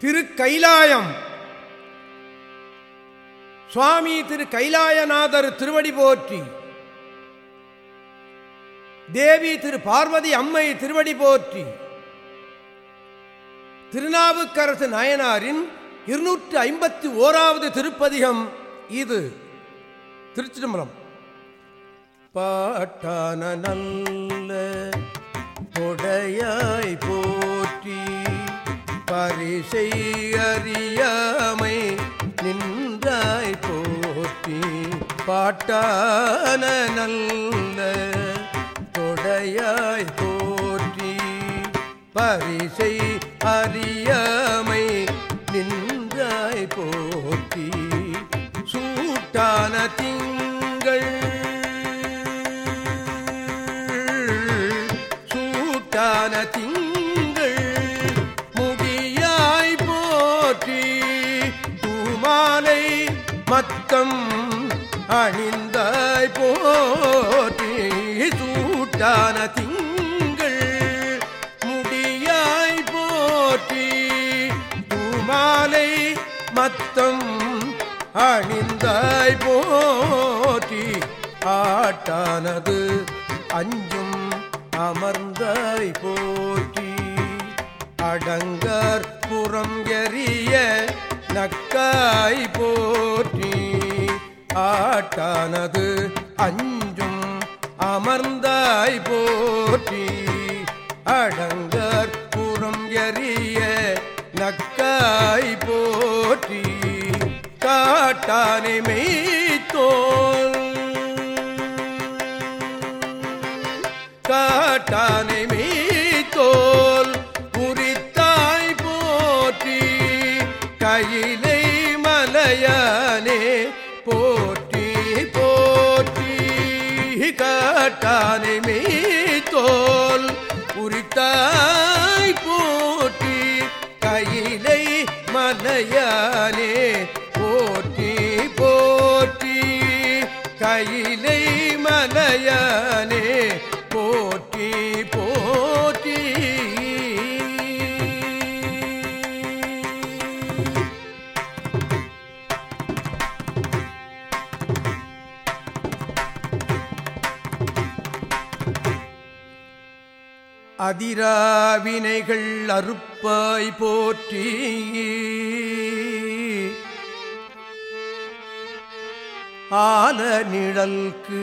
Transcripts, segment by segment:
திரு கைலாயம் சுவாமி திரு கைலாயநாதர் திருவடி போற்றி. தேவி திரு பார்வதி அம்மை திருவடி போற்றி. திருநாவுக்கரசு நாயனாரின் இருநூற்று ஐம்பத்தி ஓராவது திருப்பதிகம் இது. திருச்சிதம்பரம் பாட்டான நல்ல கொடையாய் பரிசை அறியாமை நின்றாய் போற்றி பாட்டான நல்ல கொடையாய் போற்றி. பரிசை அறியாமை நின்றாய் போற்றி சூட்டான திங்க மத்தம் அணிந்தாய் போற்றி. ஆட்டானது அஞ்சும் அமர்ந்தாய் போற்றி. அடங்கர் புறம் எறிய நக்காய் போற்றி. ஆட்டானது அஞ்சும் அமர்ந்தாய் போற்றி. அடங்கர் புறம் எறிய காட்டானை மெய்த்தோல்? காட்டானை மீத்தோல் புரித்தாய் போற்றி கையிலை மலையானே போற்றி போற்றி. காட்டானை மீத்தோல் புரித்தாய் போற்றி கையிலை மலையானே மலையானே போற்றி போற்றி. அதிராவினைகள் அறுப்பாய் போற்றி. ஆல நிழல்க்கு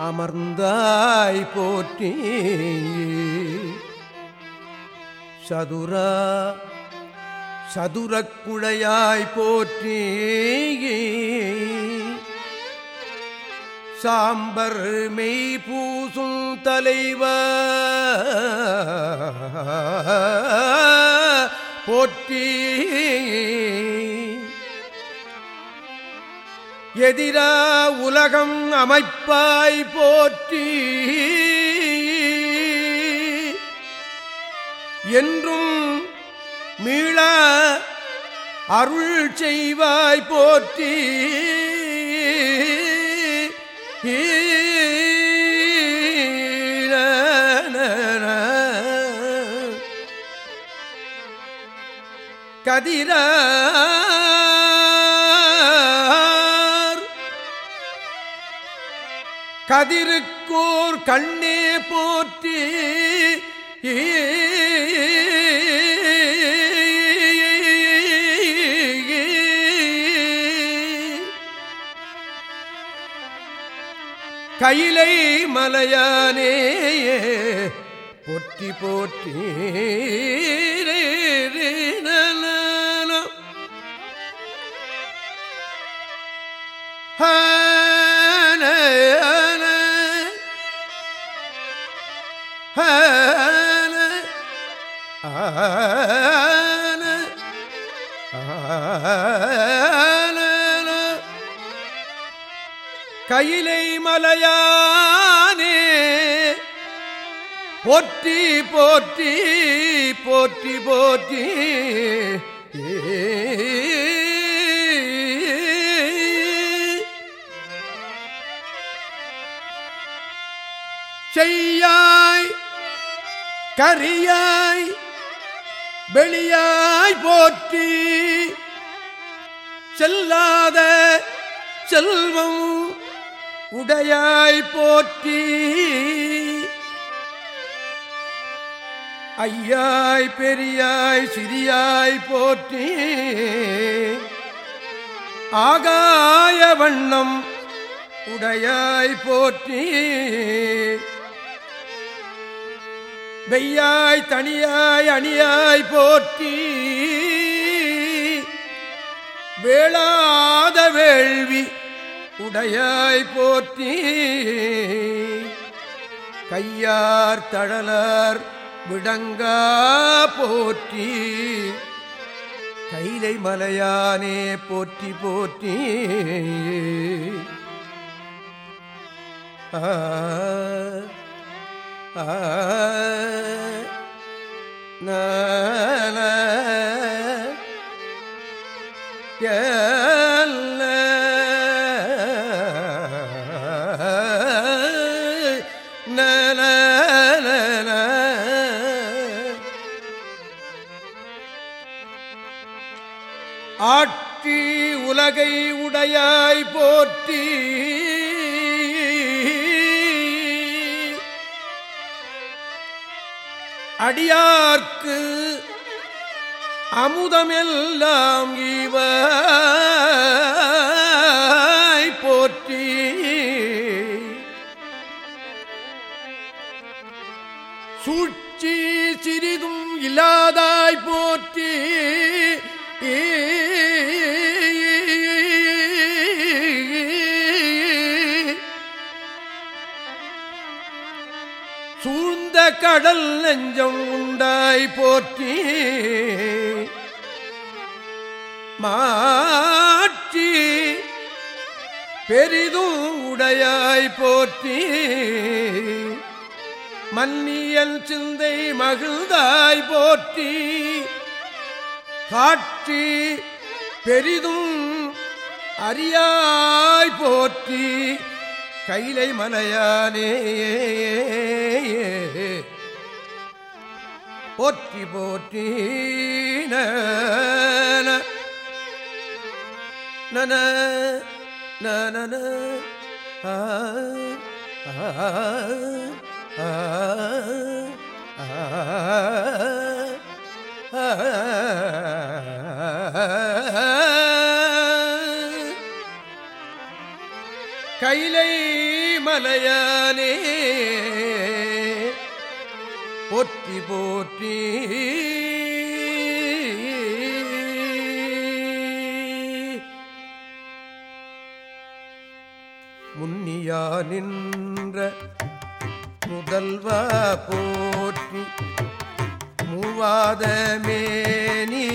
அமர்ந்தாய் போற்றி. சதுரா சதுரக்குழையாய் போற்றி. சாம்பர் மெய் பூசும் தலைவ போற்றி. எதிரா உலகம் அமைப்பாய் போற்றி. என்றும் மீள அருள் செய்வாய் போற்றி. கதிரா கதிருக்கோர் கண்ணே போற்றி. கையிலை மலையானே போற்றி போற்றி. கையிலை மலையானே. போற்றி போற்றி போற்றி போற்றி. செய்யாய் கரியாய் வெளியாய் போற்றி. செல்லாத செல்வம் உடையாய் போற்றி. ஐயாய் பெரியாய் சிறியாய் போற்றி. ஆகாய வண்ணம் உடையாய் போற்றி. வெய்யாய் தனியாய் அணியாய் போற்றி. வேளாத வேள்வி உடையாய் போற்றி. கையார் தழலர் விடங்கா போற்றி. கைலை மலையானே போற்றி போற்றி. ஆ ஆ உலகை உடையாய் போற்றி. அடியார்க்கு அமுதமெல்லாம் இவ போற்றி. சூழ்ச்சி சிறிதும் இல்லாதாய் போற்றி. சூழ்ந்த கடல் நெஞ்சம் உண்டாய் போற்றி. மாற்றி பெரிதும் உடையாய் போற்றி. மன்னியல் சிந்தை மகிழ்ந்தாய் போற்றி. காட்சி பெரிதும் அறியாய் போற்றி. கைலை மலையானே போற்றி போற்றி நன நன ஆ கைலை மலையானே. போற்றி போற்றி. முன்னியா நின்ற முதல்வா போற்றி. மூவாத மேனி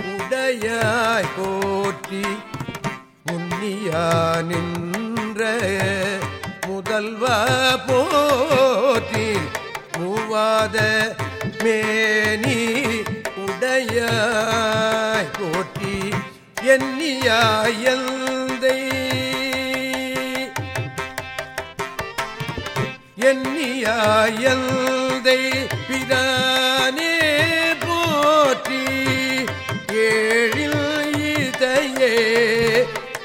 உடையாய் போற்றி. முன்னியா நின்ற முதல்வா போற்றி மூவாத மேனி உடையாய் போற்றி எண்ணியாயந்தை எண்ணியாயந்தை பிதானே போற்றி ஏழில் இதையே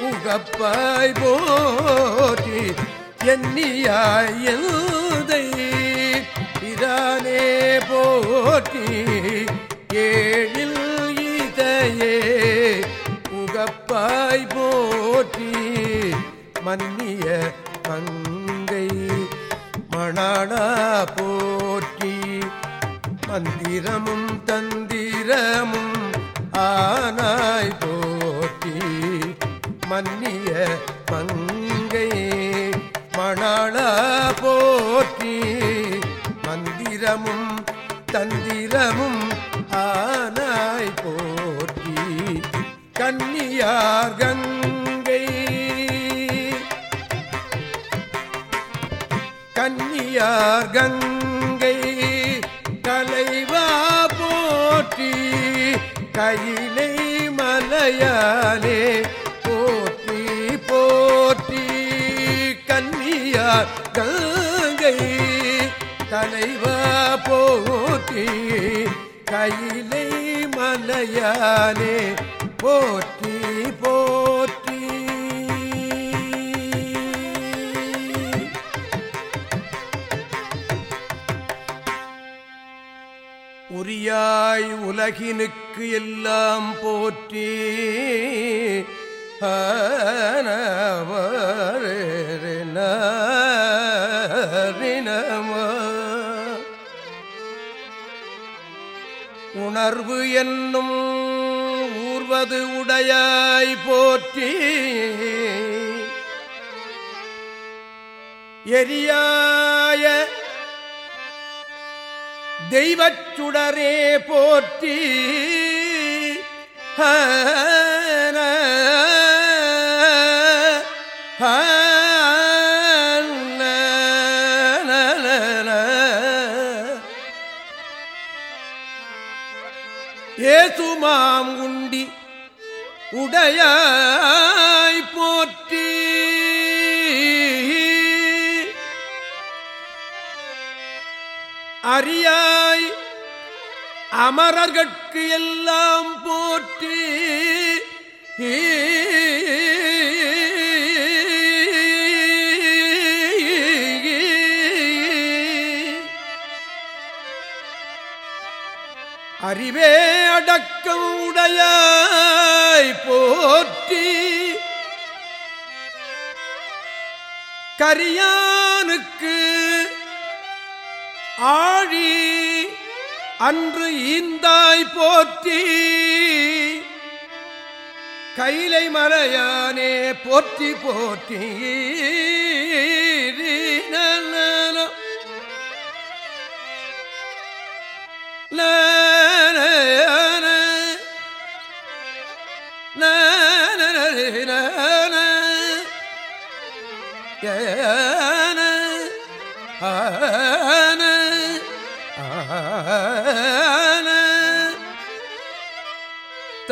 உகப்பாய் போற்றி எண்ணியாயந்தை இதானே போற்றி ஏழில் இதையே உகப்பாய் போற்றி. மன்னிய மங்கை மணாடா போற்றி. மந்திரமும் தந்திரமும் ஆனாய் போற்றி. மன்னிய மங்கை மணாளா போற்றி மந்திரமும் தந்திரமும் ஆனாய் போற்றி. கன்னியார் கங்கை. கன்னியார் கங்கை கலைவா போற்றி கையிலை மலையாலே கன்னியார் கங்கை தலைவா போற்றி கையிலை மலையானே போற்றி போற்றி. உரியாய் உலகினுக்கு எல்லாம் போற்றி உணர்வு என்னும் ஊர்வது உடையாய் போற்றி. எரியாய தெய்வச் சுடரே போற்றி. ஹன, ஏசுமாம் உண்டி உடையாய் போற்றி. அறியாய் அமரர்கட்கு எல்லாம் போற்றி. கருணையாய் போற்றி கரியானுக்கு ஆழி அன்று ஈந்தாய் போற்றி கைலை மலையானே போற்றி போற்றி நன.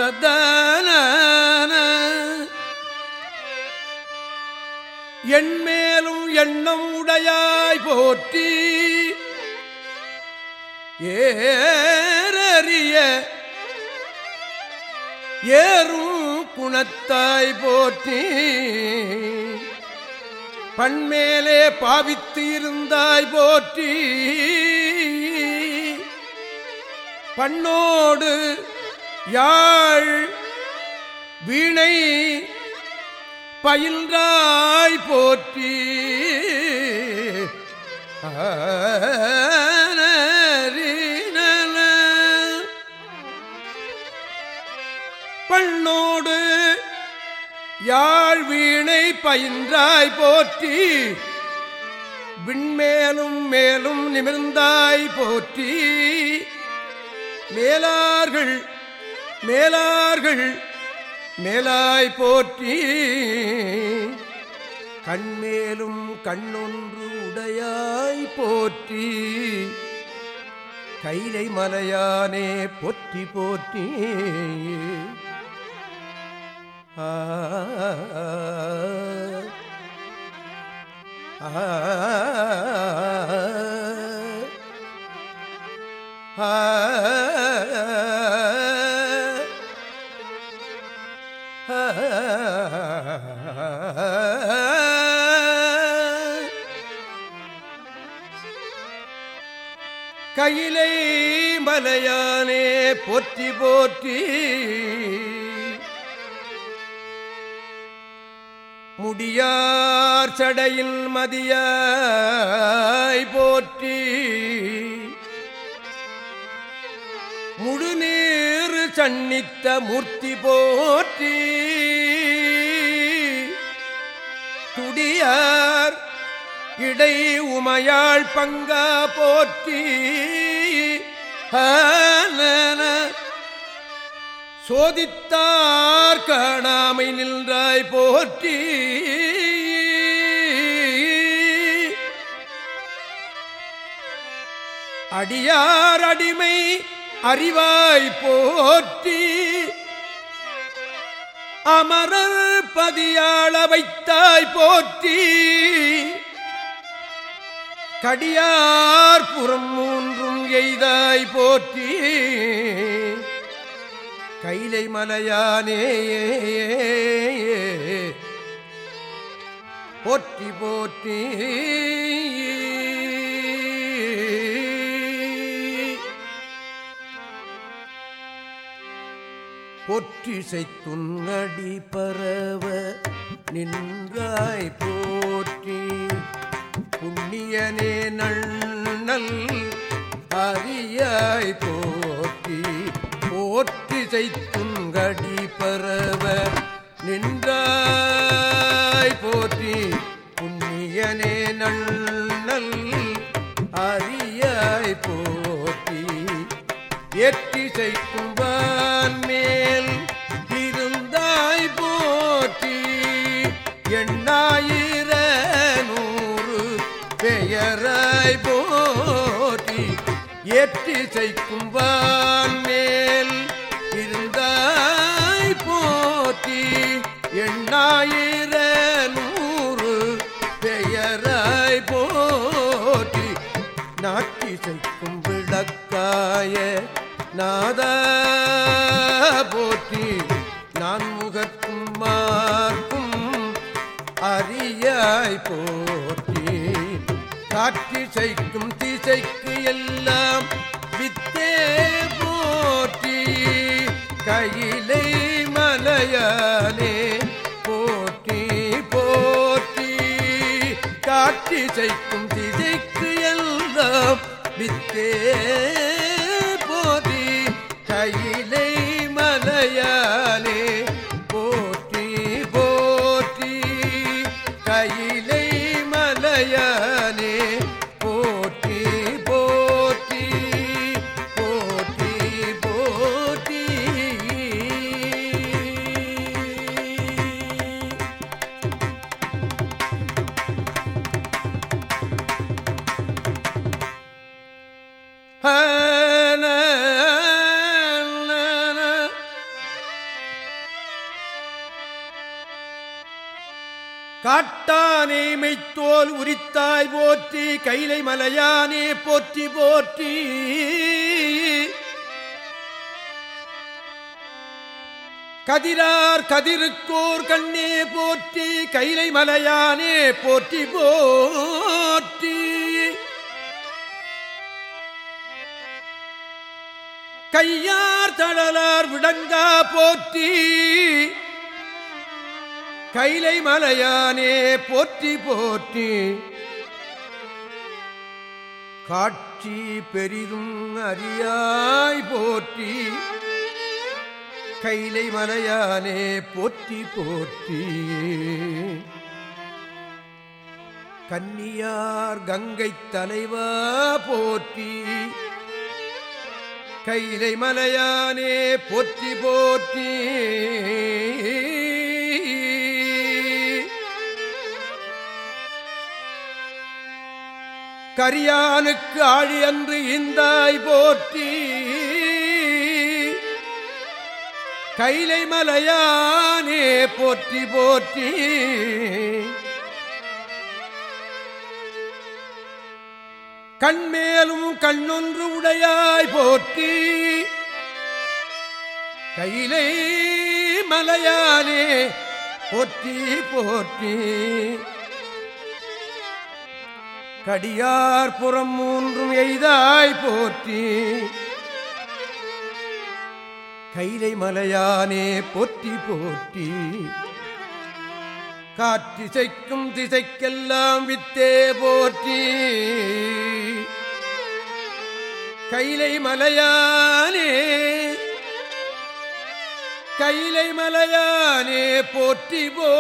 ததன. எண்மேலும் எண்ணம் உடையாய் போற்றி. ஏறிய ஏறும் குணத்தாய் போற்றி. பண்மேலே பாவித்து இருந்தாய் போற்றி. பண்ணோடு யாழ் வீணை பயின்றாய் போற்றி. பண்ணோடு யாழ் வீணை பயின்றாய் போற்றி. விண்மேலும் மேலும் நிமிர்ந்தாய் போற்றி. மேலார்கள் மேலார்கள் மேலாய் போற்றி கண்மேலும் கண்ணொன்று உடையாய் போற்றி கைலை மலையானே பொற்றி போற்றி. ஆ ஆ ஆ மயிலை மலையானே போற்றி போற்றி. முடியார் சடையில் மதியாய் போற்றி. முழுநீர் சன்னித்த மூர்த்தி போற்றி. துடியார் இடை உமையாள் பங்கா போற்றி. சோதித்தார் காணாமை நின்றாய் போற்றி. அடியார் அடிமை அறிவாய் போற்றி. அமரர் பதியாள வைத்தாய் போற்றி. கடியார் புறம் மூன்றும் எய்தாய் போற்றி. கைலை மலையானே போற்றி போற்றி. பொற்றிசை துன்னடி பரவ நின்றாய் போற்றி. புண்ணியனே நண்ணல் அரியாய் போற்றி போற்றிசை துங்கடி பரவ நின்றாய் போற்றி புண்ணியனே நண்ணல் அரியாய் போற்றி. எட்டி கும்பான் மேல் இருந்தாய் போற்றி. எண்ணாயிர பெயராய் போற்றி எட்டிசை செய்க்கும் மேல் இருந்தாய் போற்றி. எண்ணாயிர நூறு பெயராய் போற்றி நாட்டிசைக்கும் விளக்காய நாத போற்றி. நான் முகக்கும் மார்க்கும் அறியாய் போற்றி. காற்றிசைக்கும் திசைக்கு எல்லாம் வித்தே போற்றி கையிலை மலையானே போற்றி போற்றி. காற்றிசைக்கும் திசைக்கு எல்லாம் வித்தே மெய்த்தோல் உரித்தாய் போற்றி கைலை மலையானே போற்றி போற்றி. கதிரார் கதிருக்கோர் கண்ணே போற்றி கைலை மலையானே போற்றி போற்றி. கையார் தளலார் விடங்கா போற்றி. கைலை மலையானே போற்றி போற்றி. காட்சி பெரிதும் அறியாய் போற்றி. கைலை மலையானே போற்றி போற்றி. கன்னியார் கங்கை தலைவா போற்றி. கைலை மலையானே போற்றி போற்றி. கரியானுக்கு ஆழி அன்று இந்தாய் போற்றி. கைலை மலையானே போற்றி போற்றி. கண்மேலும் கண்ணொன்று உடையாய் போற்றி. கையிலே மலையானே போற்றி போற்றி. கடியார் புறம் மூன்றும் எய்தாய் போற்றி. கைலை மலையானே போற்றி போற்றி. காற்றிசைக்கும் திசைக்கெல்லாம் வித்தே போற்றி. கைலை மலையானே கைலை மலையானே போற்றி போ.